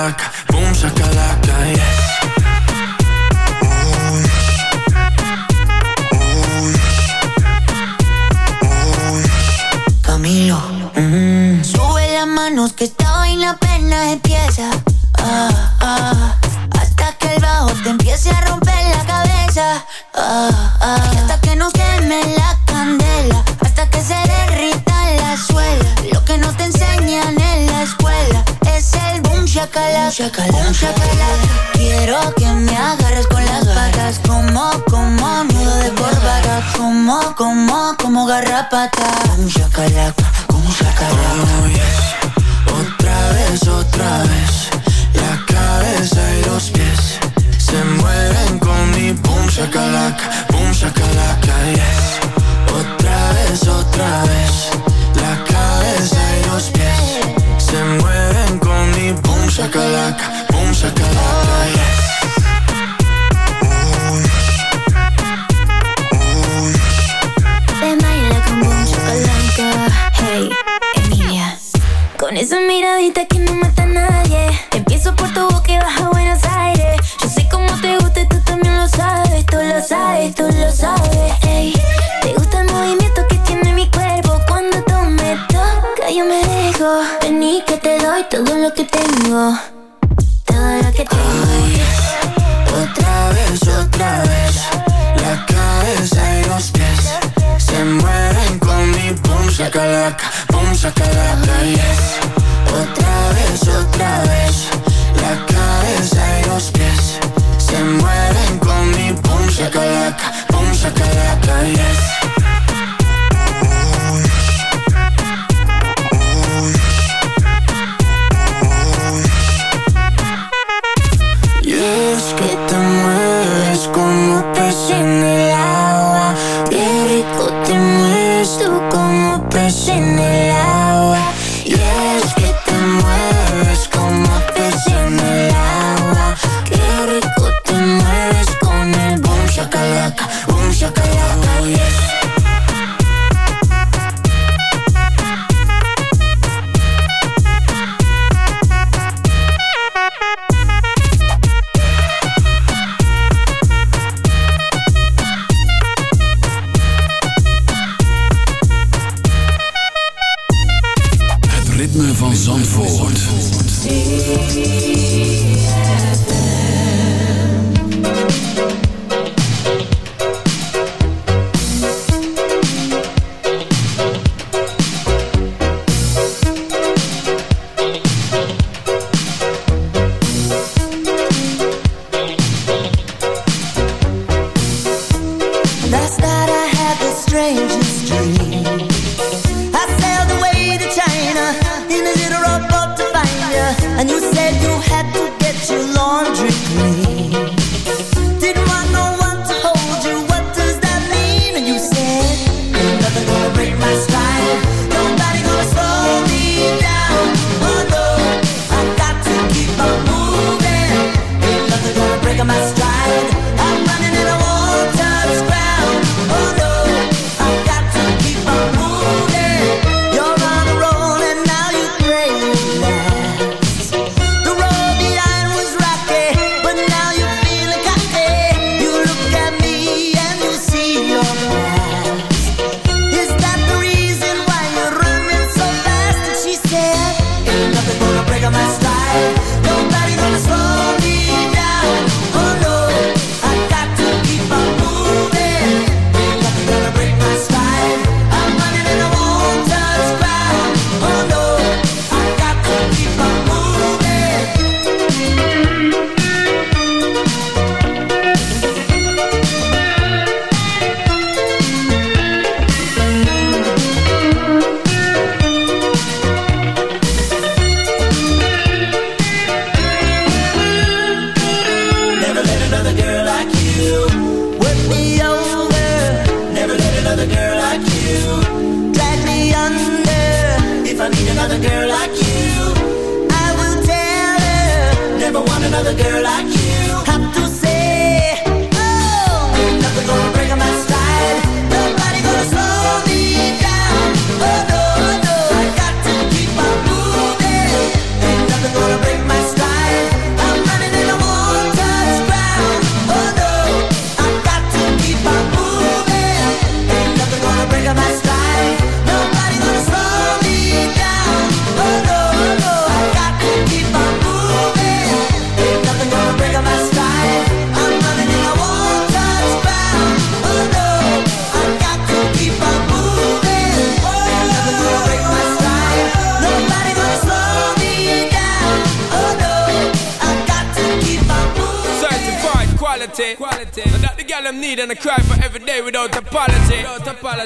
Shakalaka, boom shakalaka, yes Camilo. Mm. Sube las manos que esta vaina pena empieza. Ah, ah, hasta que el bajo te empiece a romper la cabeza. Ah, ah, hasta que no queme la Boom shakalaka. Quiero que me agarres con las patas. Como, como nudo de corbata. Como, como, como garrapata. Boom shakalaka. Boom shakalaka. Oh, yes. Otra vez, otra vez La cabeza y los pies Se mueven con mi boom shakalaka Boom shakalaka, yes Otra vez, otra vez La cabeza y los pies mi boom shakalaka Boom shakalaka, yes Te baila con boom shakalaka. Hey, Emilia. Con esa miradita que no mata a nadie. Empiezo por tu boca y baja dejo. Vení que te doy todo lo que tengo. Todo lo que tengo. Otra vez, otra vez La cabeza y los pies Se mueven con mi boom shakalaka Boom shakalaka, yes Otra vez, otra vez La cabeza y los pies Se mueven con mi boom shakalaka Boom shakalaka, yes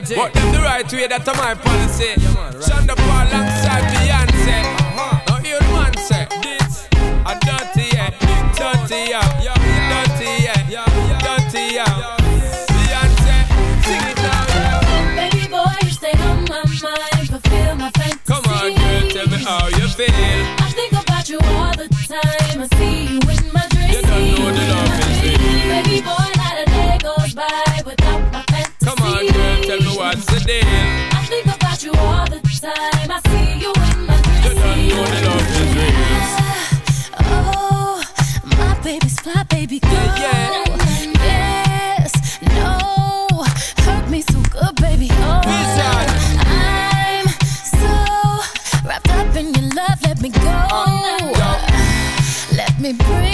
Without apology. But them the right way, that's uh, my policy. Shonda Paul alongside Beyonce. Uh-huh. Now hear the man say, this a dirty yeah, big dirty yeah, dirty yeah, dirty yeah. Beyonce, sing it now. yeah. Baby boy, you stay on my mind, fulfill my fantasy. Come on, girl, tell me how you feel. I think about you all the time. I see you in my dreams. You don't know the love tell me what's the deal. I think about you all the time. I see you in my You dreams. don't know the love is real. Oh, my baby's fly, baby girl. Yeah, Yes, no, hurt me so good, baby. Oh. I'm so wrapped up in your love. Let me go. Oh, Let me breathe.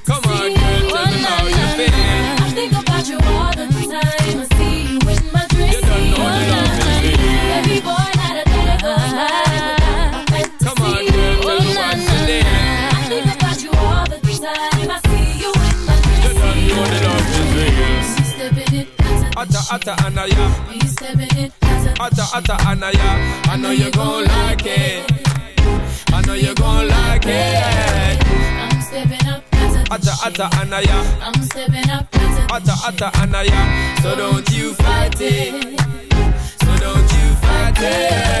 Atta, atta, anaya. You stepping a Atta, atta, anaya. I know you gon' like it. I know you gon' like it. I'm stepping up Atta, atta, anaya. I'm stepping up Atta, atta, anaya. So don't you fight it. So don't you fight it.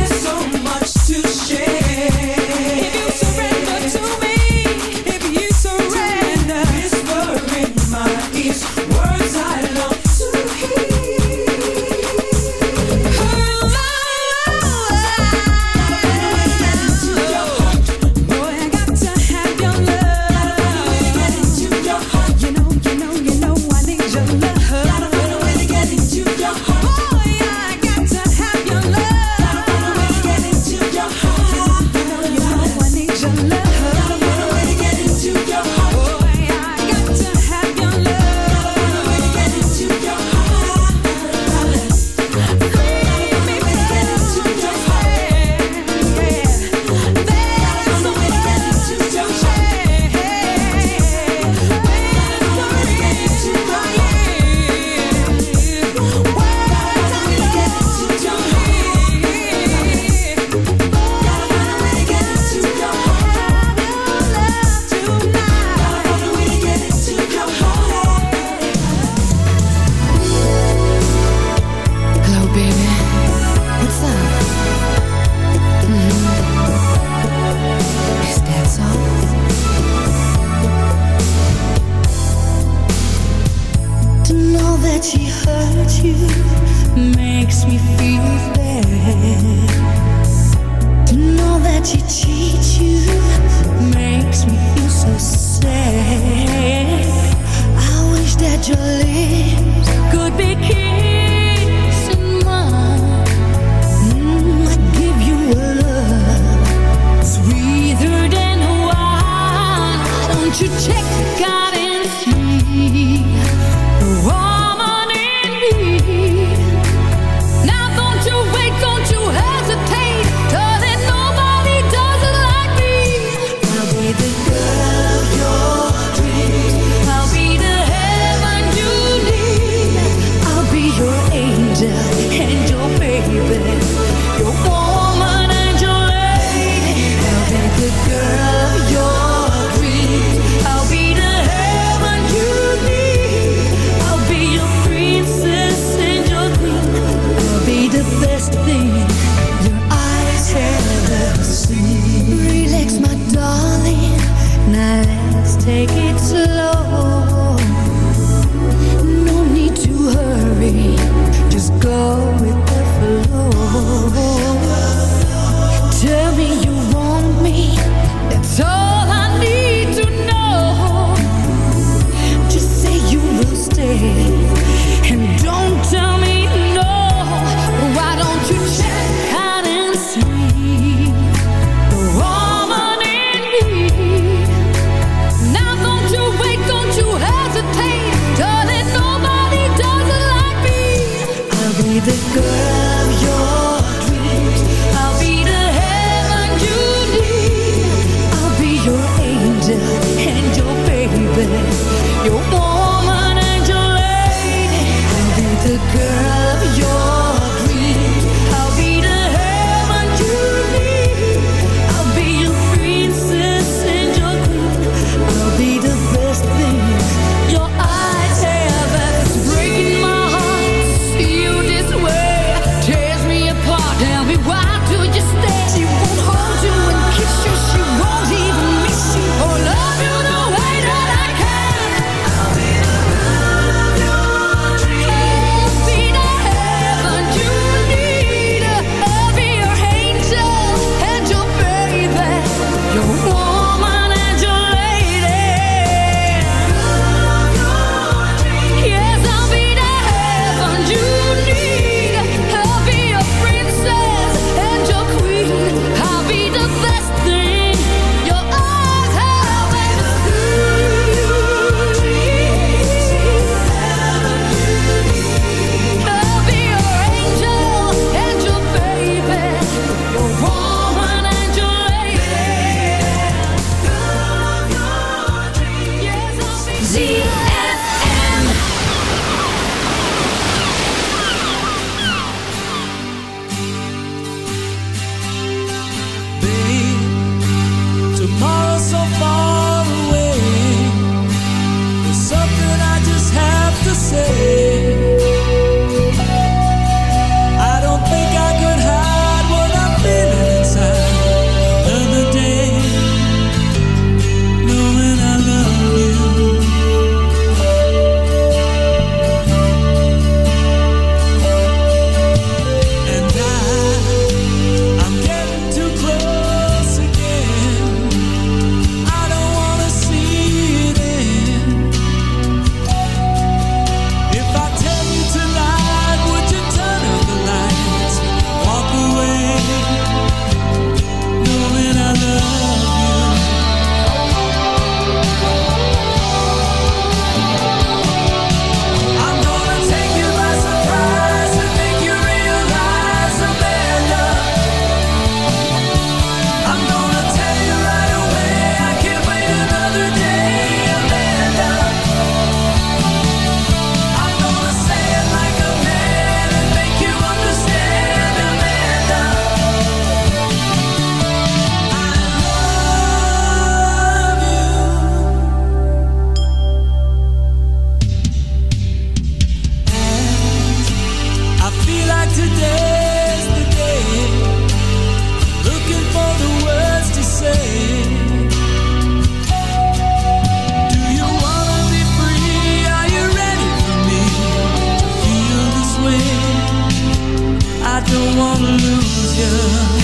Wanna lose you.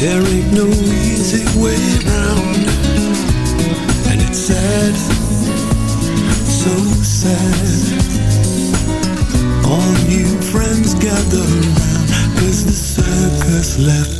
There ain't no easy way around And it's sad, so sad. All new friends gather round Cause the circus left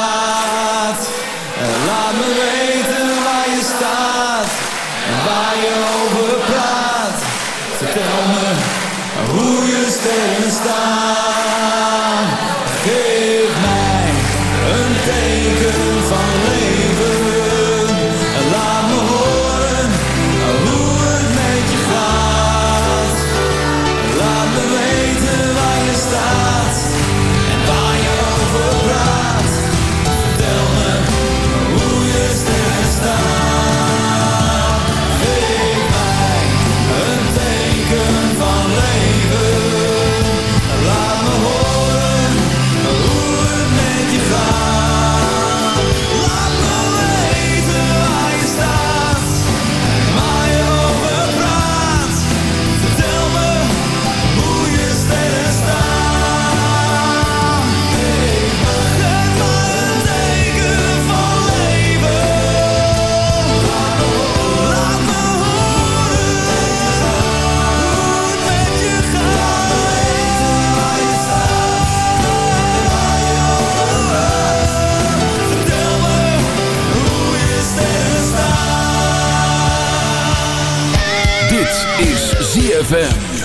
Laat me weten waar je staat en waar je over praat. Vertel me hoe je stenen staat. is ZFM.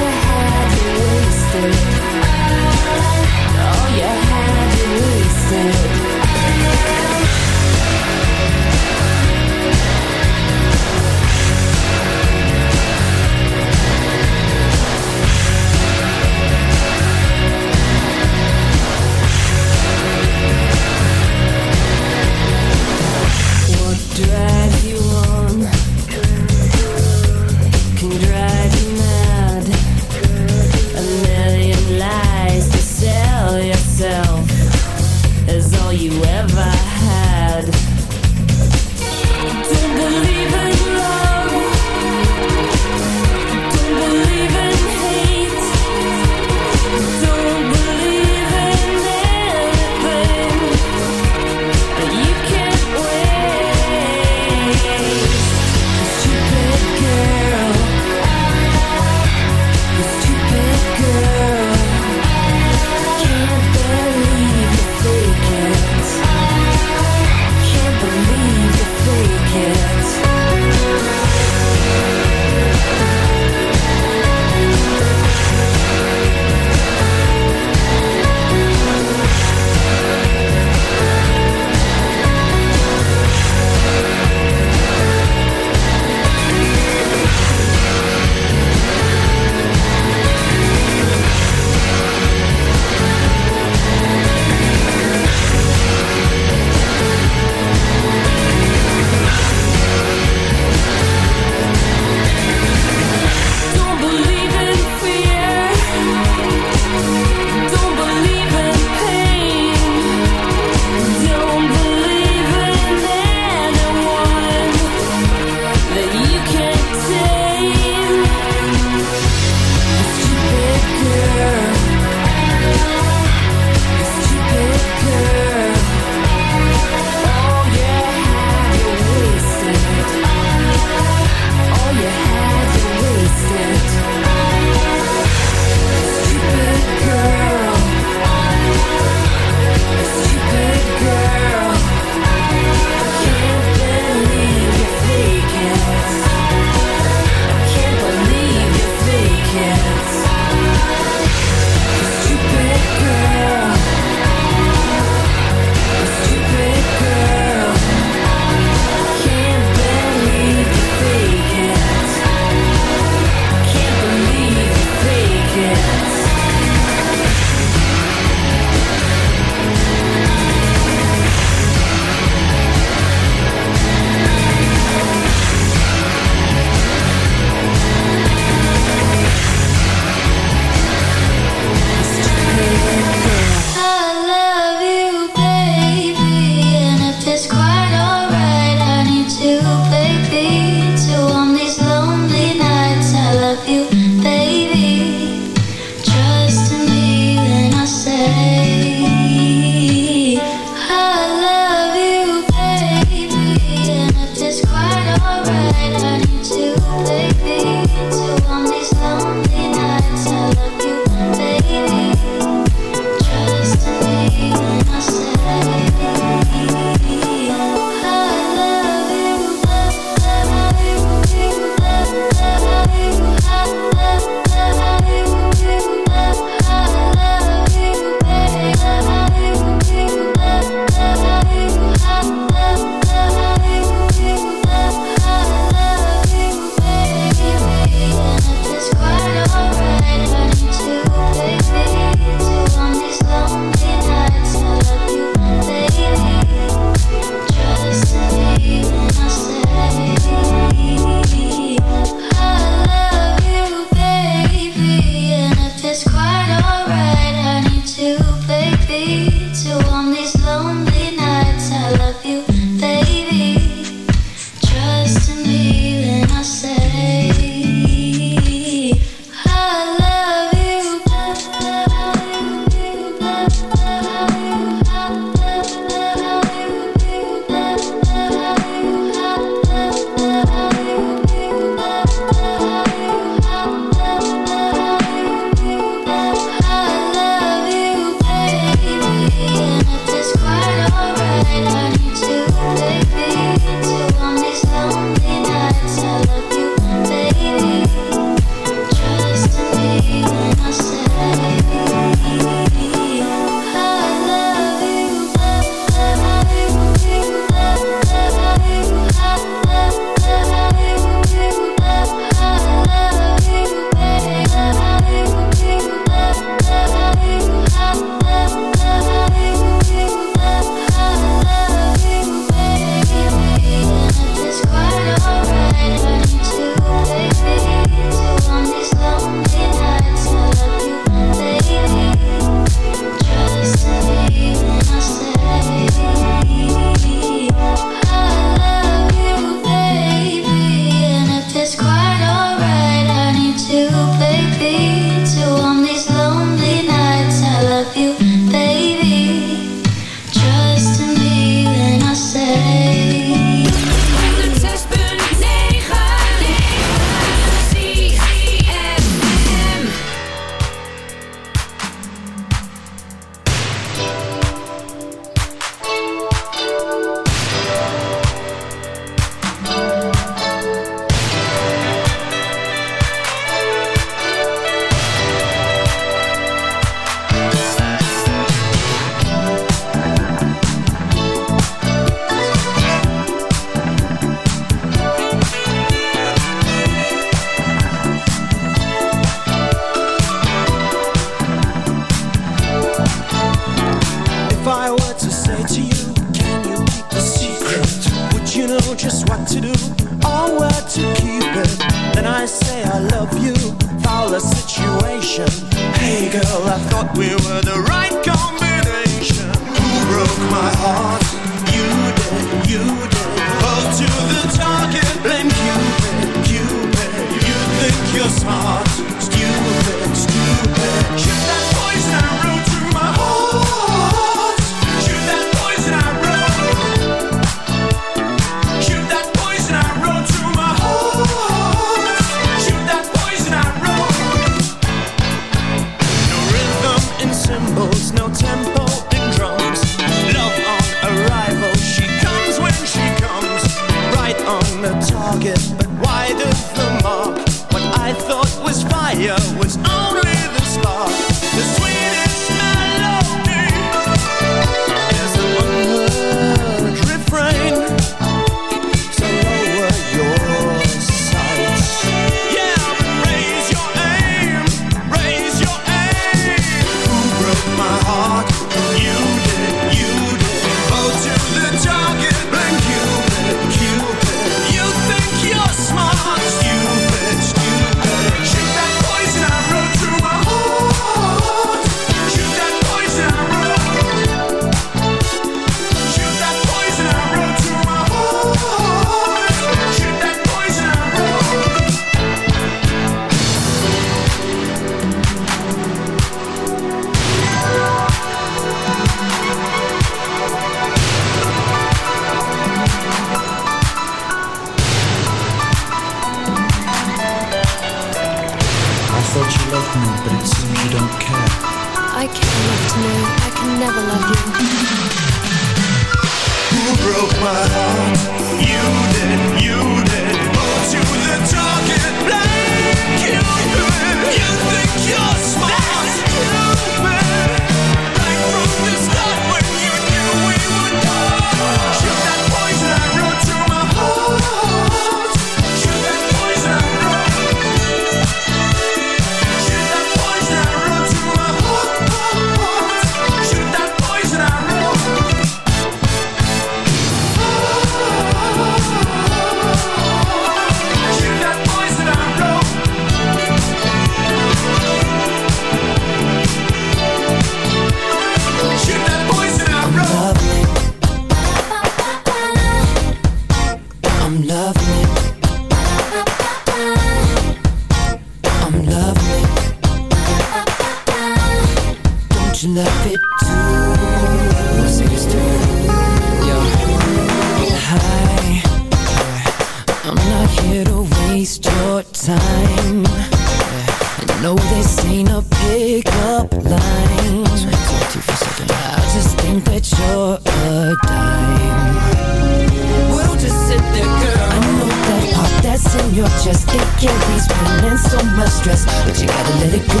it carries pain and so much stress, but you gotta let it go.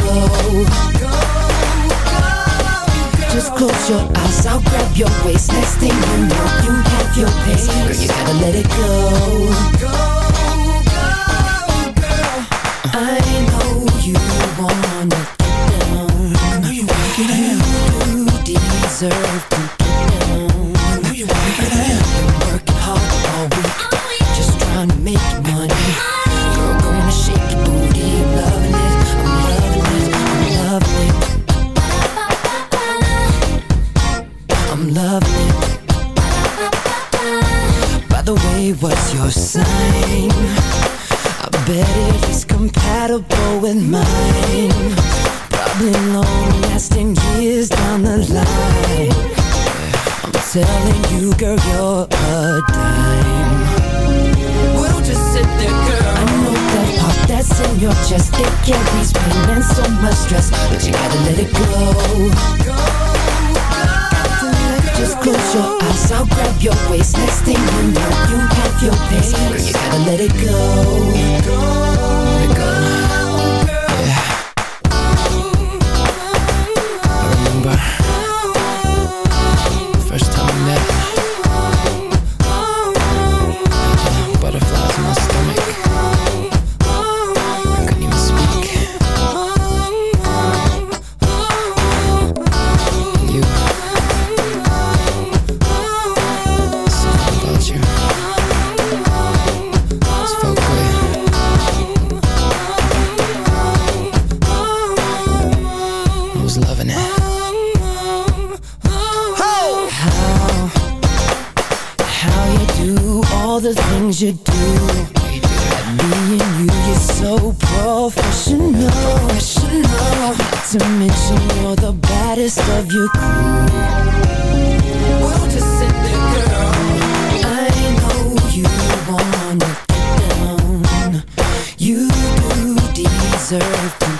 go, go Just close your eyes, I'll grab your waist. Next thing you know, you have your pace. Girl, you gotta let it go. Go, go, girl. I know you wanna get down. I know you wanna get down. You deserve to do all the things you do. Me and you, you're so professional. Not to mention you're the baddest of your crew. Well, just sit there, girl. I know you wanna get down. You deserve to